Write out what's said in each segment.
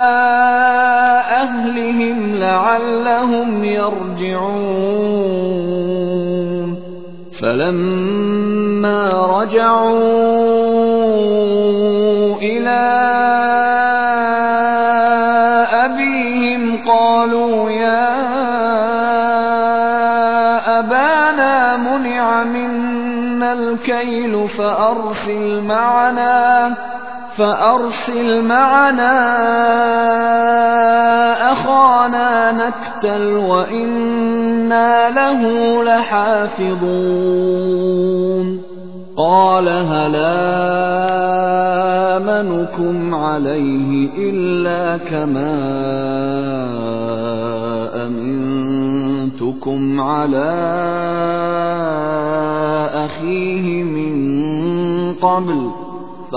أَهْلِهِمْ لَعَلَّهُمْ يَرْجِعُونَ. فَلَمَّا رَجَعُوا إِلَىٰ أَبِيهِمْ قَالُوا يَا أَبَانَا مُنِعَ مِنَّا الْكَيْلُ فَأَرْسِلْ مَعَنَا أَخَانَا نَكْتَلْ وَإِنَّا لَهُ لَحَافِظُونَ. قَالَ هَلْ آمَنُكُمْ عَلَيْهِ إِلَّا كَمَا أَمِنتُكُمْ عَلَىٰ أَخِيهِ مِن قَبْلُ ۖ؟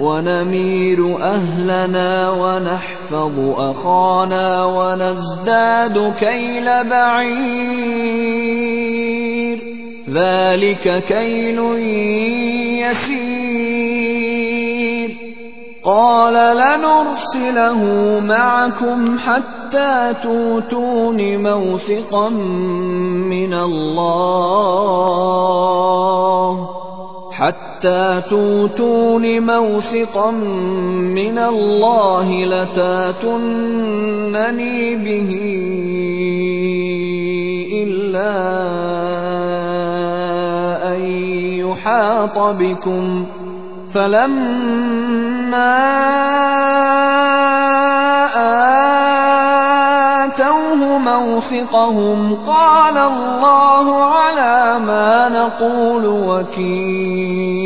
وَنَمِيرُ أَهْلَنَا وَنَحْفَظُ أَخَانَا وَنَزْدَادُ كَيْلَ بَعِيرٍ ۖ. ذَٰلِكَ كَيْلٌ يَسِيرٌ. قَالَ لَنُرْسِلَهُ مَعَكُمْ حَتَّىٰ تُؤْتُونِ مَوْثِقًا مِّنَ اللَّهِ. حَتَّىٰ تُؤْتُونِ مَوْثِقًا مِّنَ اللَّهِ لَتَأْتُنَّنِي بِهِ إِلَّا أَن يُحَاطَ بِكُمْ ۖ فَلَمَّا آتَوْهُ مَوْثِقَهُمْ قَالَ اللَّهُ عَلَىٰ مَا نَقُولُ وَكِيلٌ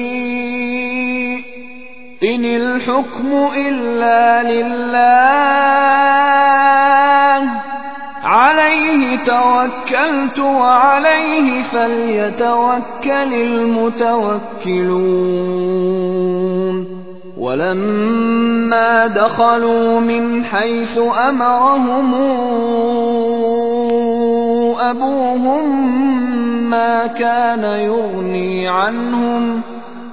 إِنِ الْحُكْمُ إِلَّا لِلَّهِ ۖ. عَلَيْهِ تَوَكَّلْتُ وَعَلَيْهِ فَلْيَتَوَكَّلِ الْمُتَوَكِّلُونَ. وَلَمَّا دَخَلُوا مِنْ حَيْثُ أَمَرَهُمْ أَبُوهُم مَّا كَانَ يُغْنِي عَنْهُم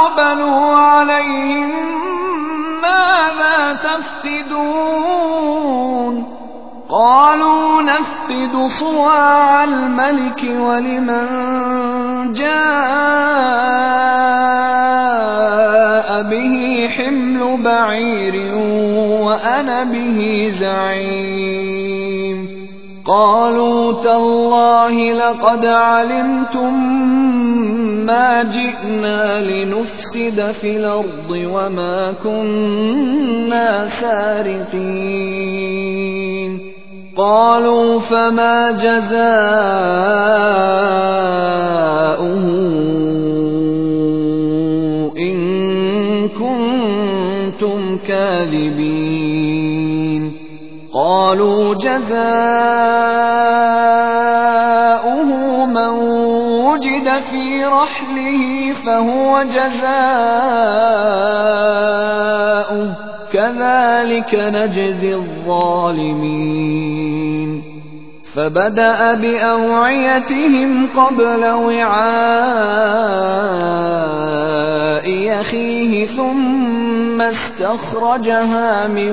وَأَقْبَلُوا عَلَيْهِم مَّاذَا تَفْقِدُونَ؟ قَالُوا نَفْقِدُ صُوَاعَ الْمَلِكِ وَلِمَن جاء به حمل بعير وأنا به زعيم. قالوا تالله لقد علمتم ما جئنا لنفسد في الأرض وما كنا سارقين قالوا فما جزاؤه إن كنتم كاذبين قالوا جزاؤه وجد في رحله فهو جزاؤه. كذلك نجزي الظالمين. فبدأ بأوعيتهم قبل وعاء اخيه ثم استخرجها من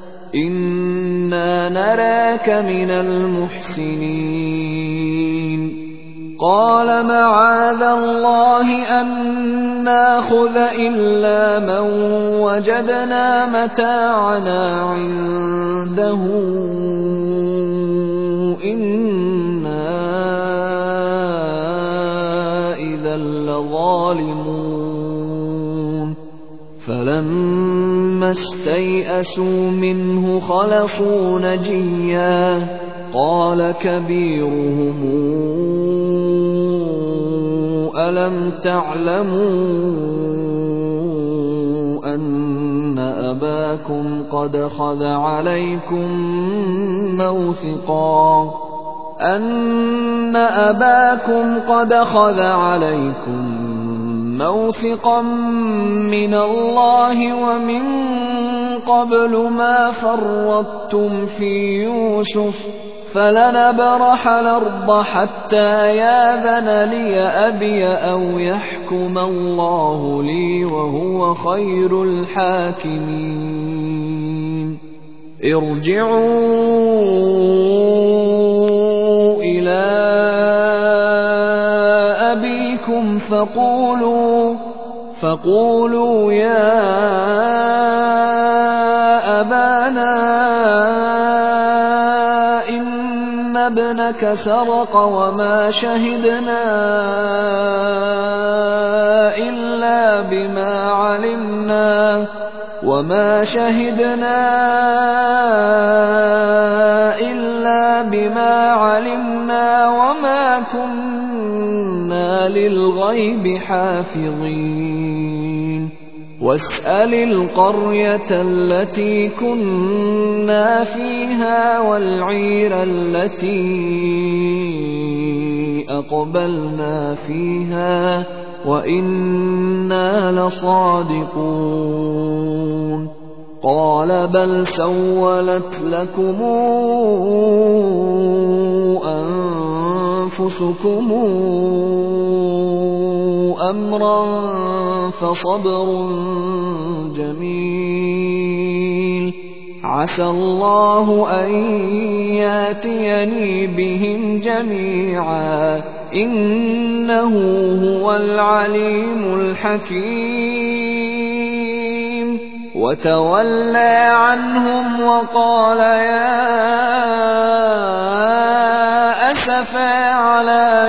إنا نراك من المحسنين. قال معاذ الله أن ناخذ إلا من وجدنا متاعنا عنده. إنا إذا لظالمون. فلما استيئسوا منه خلصوا نجيا قال كبيرهم ألم تعلموا أن أباكم قد خذ عليكم موثقا أن أباكم قد خذ عليكم موثقا من الله ومن قبل ما فرطتم في يوسف فلنبرح الأرض حتى ياذن لي أبي أو يحكم الله لي وهو خير الحاكمين. ارجعوا إلى فقولوا فقولوا يا أبانا ابنك سرق وما شهدنا إلا بما علمنا وما شهدنا إلا بما علمنا وما كنا للغيب حافظين. واسأل القرية التي كنا فيها والعير التي أقبلنا فيها وإنا لصادقون. قال بل سولت لكم أنفسكم أمرا فصبر جميل. عسى الله أن ياتيني بهم جميعا. إنه هو العليم الحكيم. وتولى عنهم وقال يا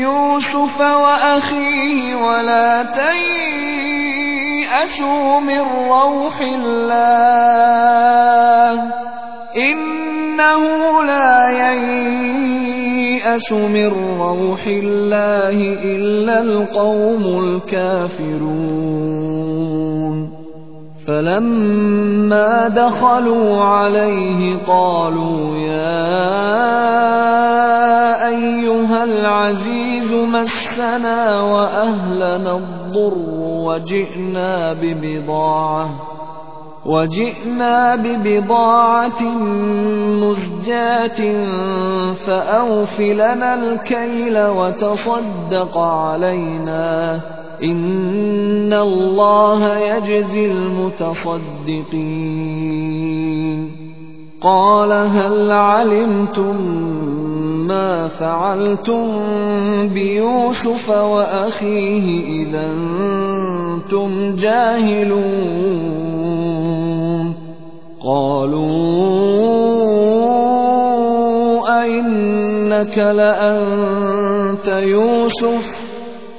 يوسف وأخيه ولا تيأسوا من روح الله إنه لا ييأس من روح الله إلا القوم الكافرون فلما دخلوا عليه قالوا يا أيها العزيز مسنا وأهلنا الضر وجئنا ببضاعة وجئنا ببضاعة مزجاة فأوف لنا الكيل وتصدق علينا إن الله يجزي المتصدقين قال هل علمتم ما فعلتم بيوسف وأخيه إذا أنتم جاهلون قالوا أئنك لأنت يوسف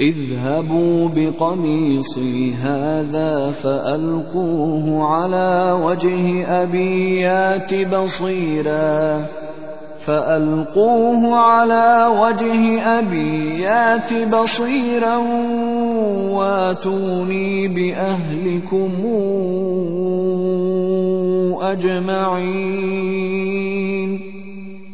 اذهبوا بقميصي هذا فألقوه على وجه أبي يات بصيرا. فألقوه على وجه أبي يات بصيرا. واتوني بأهلكم أجمعين.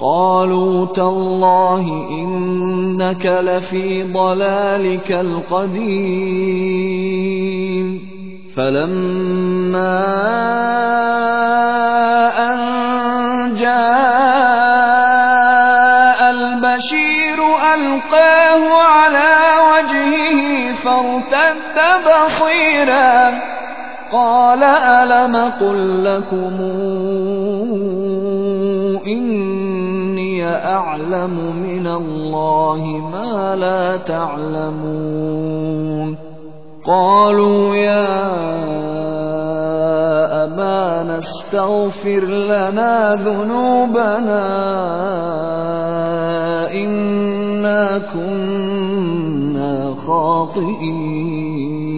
قالوا تالله إنك لفي ضلالك القديم. فلما أن جاء البشير ألقاه على وجهه فارتد بصيرا. قال ألم قل لكم أعلم من الله ما لا تعلمون. قالوا يا أبانا استغفر لنا ذنوبنا إنا كنا خاطئين.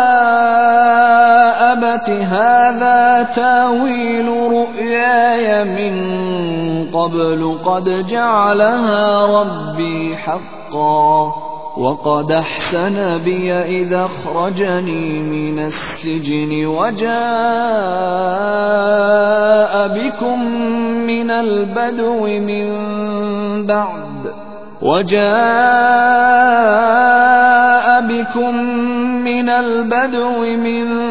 أبت هذا تاويل رؤياي من قبل قد جعلها ربي حقا وقد احسن بي اذا اخرجني من السجن وجاء بكم من البدو من بعد وجاء بكم من البدو من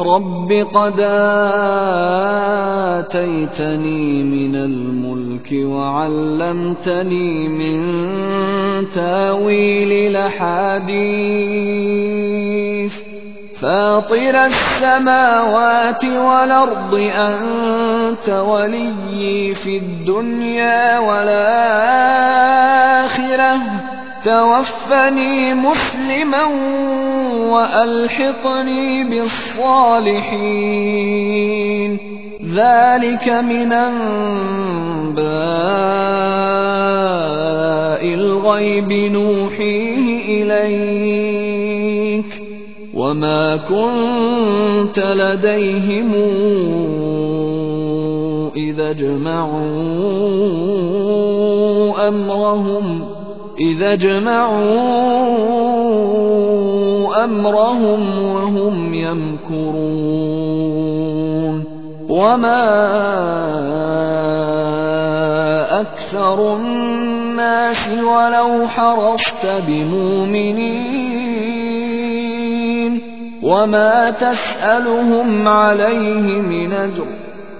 رب قد آتيتني من الملك وعلمتني من تاويل الأحاديث فاطر السماوات والأرض أنت وليي في الدنيا والآخرة توفني مسلما وألحقني بالصالحين. ذلك من أنباء الغيب نوحيه إليك. وما كنت لديهم إذا اجمعوا أمرهم إذا جمعوا أمرهم وهم يمكرون وما أكثر الناس ولو حرصت بمؤمنين وما تسألهم عليه من أجر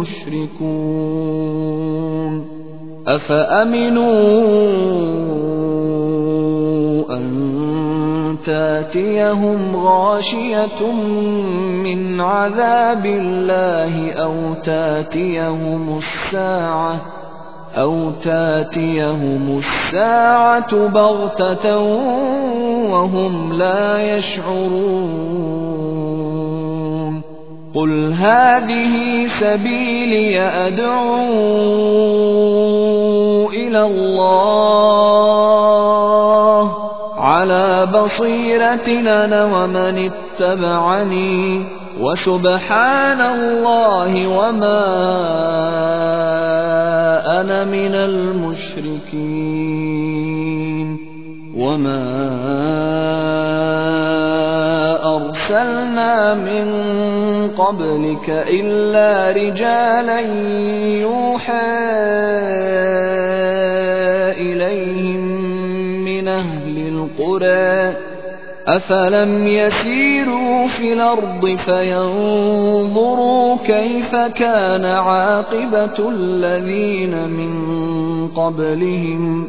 مشركون أفأمنوا أن تأتيهم غاشية من عذاب الله أو تأتيهم الساعة أو تأتيهم الساعة بغتة وهم لا يشعرون قل هذه سبيلي أدعو إلى الله على بصيرة أنا ومن اتبعني وسبحان الله وما أنا من المشركين وما أرسلنا من قبلك إلا رجالا يوحى إليهم من أهل القرى. أفلم يسيروا في الأرض فينظروا كيف كان عاقبة الذين من قبلهم.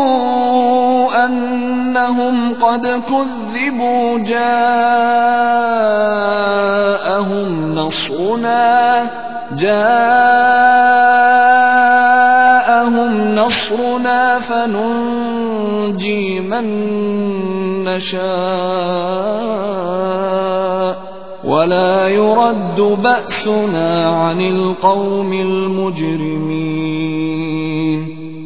أنهم قد كذبوا جاءهم نصرنا جاءهم نصرنا فننجي من نشاء. ولا يرد بأسنا عن القوم المجرمين.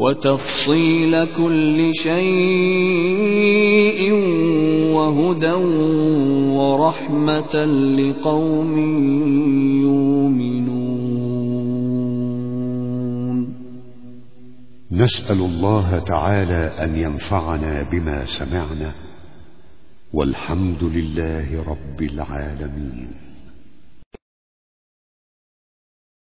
وتفصيل كل شيء وهدى ورحمة لقوم يؤمنون. نسأل الله تعالى أن ينفعنا بما سمعنا والحمد لله رب العالمين.